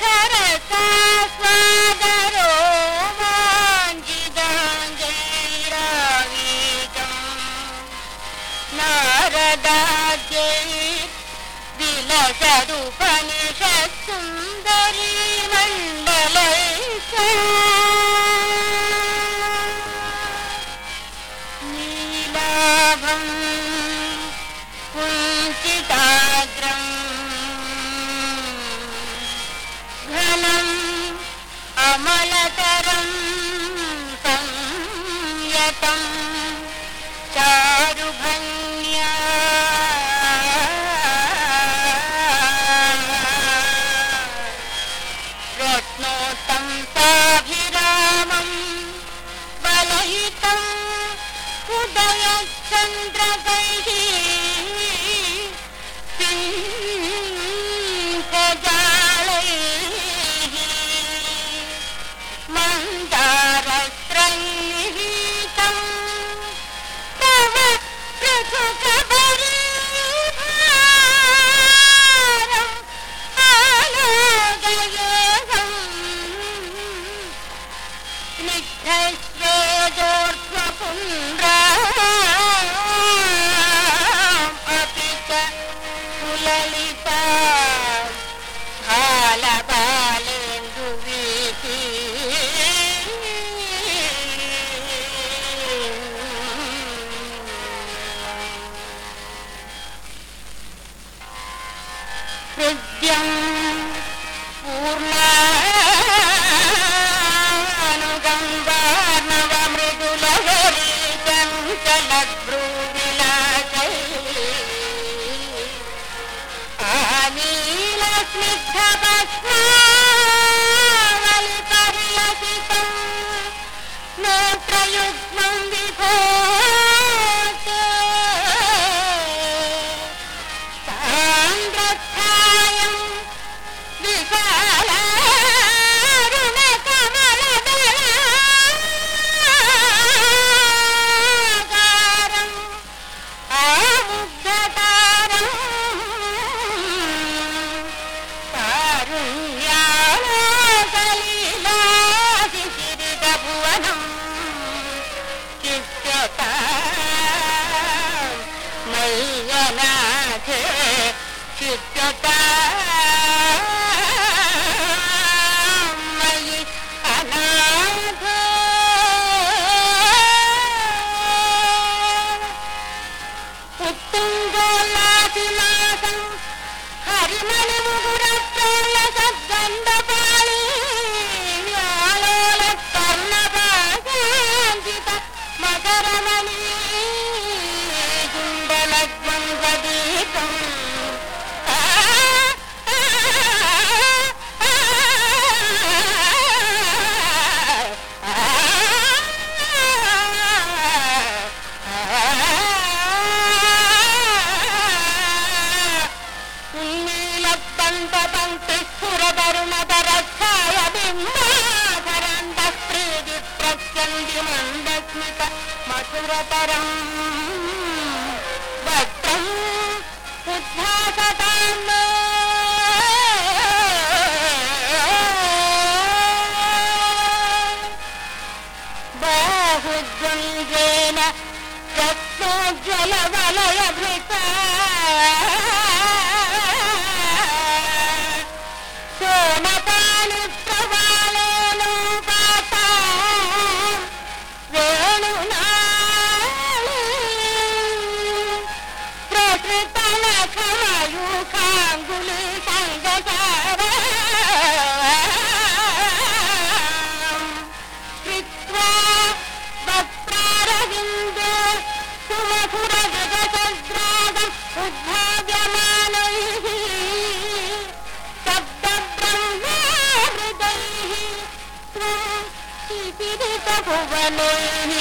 ಕರತಾ Shift your back. భువనైః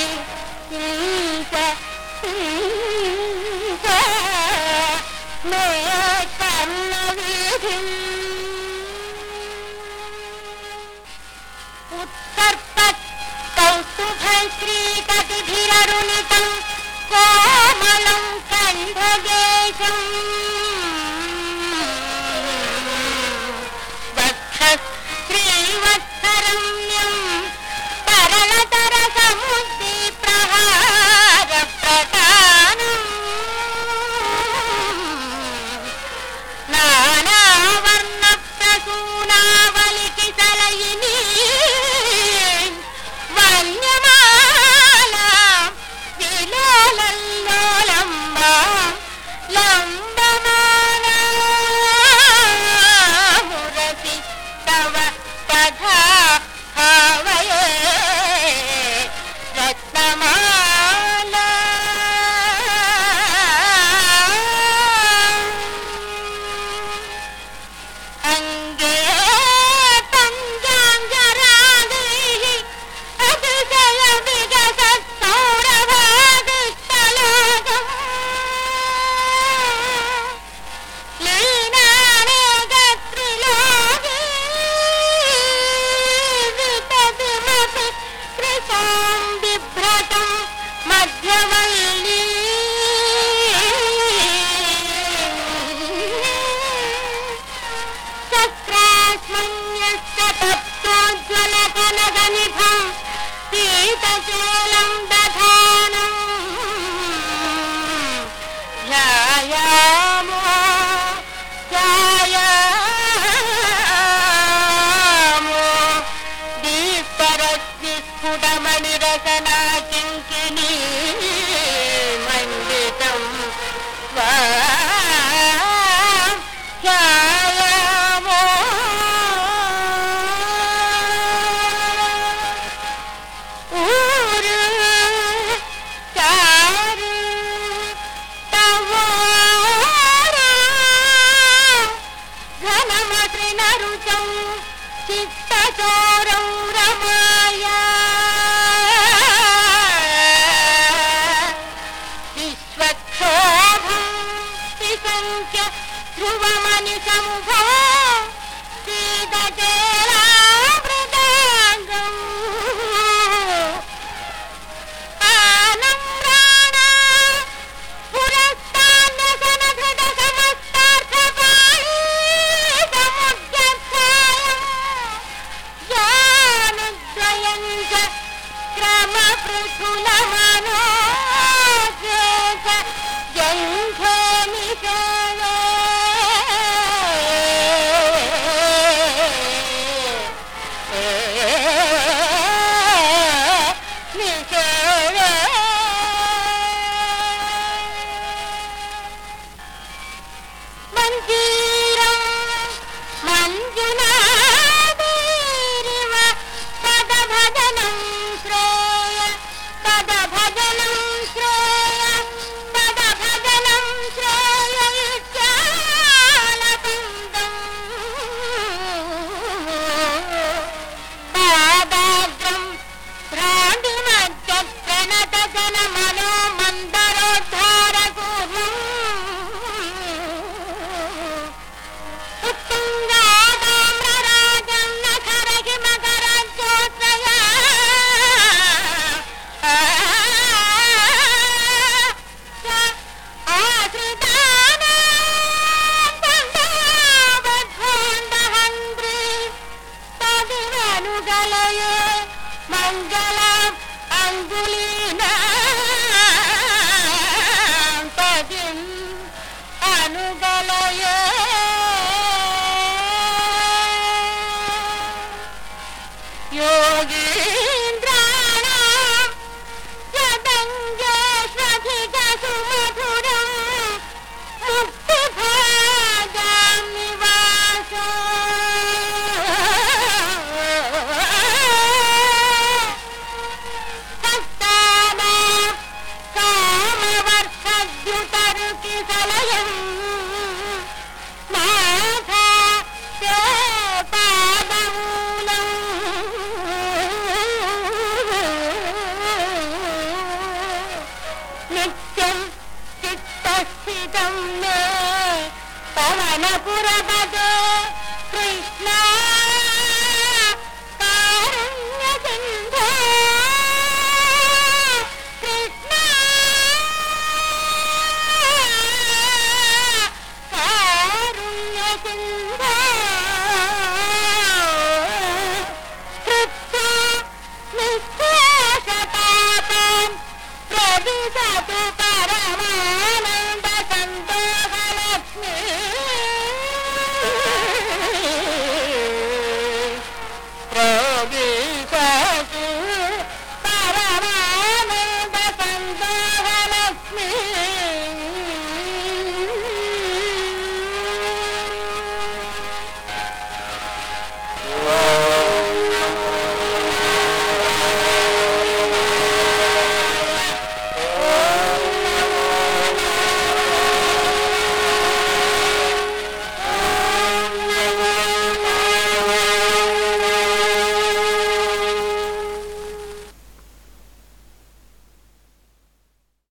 I'm yogi Whoa.